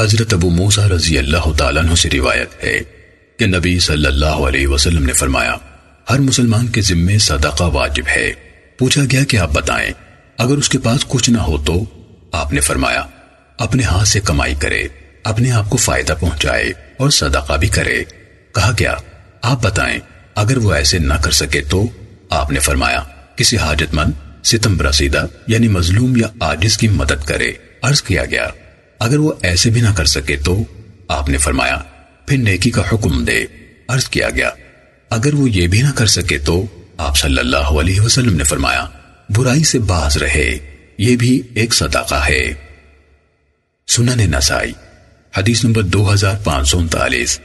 حضرت ابو موسیٰ رضی اللہ تعالیٰ عنہ سے روایت ہے کہ نبی صلی اللہ علیہ وسلم نے فرمایا، ہر مسلمان کے ذمے صدقہ واجب ہے۔ پوچھا گیا کہ آپ بتائیں، اگر اس کے پاس کچھ نہ ہو تو؟ آپ نے فرمایا، اپنے ہاتھ سے کمائی کرے، اپنے آپ کو فائدہ پہنچائے اور صدقہ بھی کرے۔ کہا گیا، آپ بتائیں، اگر وہ ایسے نہ کر سکے تو؟ آپ نے فرمایا، کسی حاجت مند ستم رسیدہ یعنی مظلوم یا آجز کی مدد کرے۔ عرض کیا گیا اگر وہ ایسے بھی نہ کر سکے تو آپ نے فرمایا، پھر نیکی کا حکم دے، عرض کیا گیا۔ اگر وہ یہ بھی نہ کر سکے تو آپ صلی اللہ علیہ وسلم نے فرمایا، برائی سے باز رہے، یہ بھی ایک صدقہ ہے۔ سنن نسائی، حدیث نمبر دو ہزار پانچ سو انتالیس۔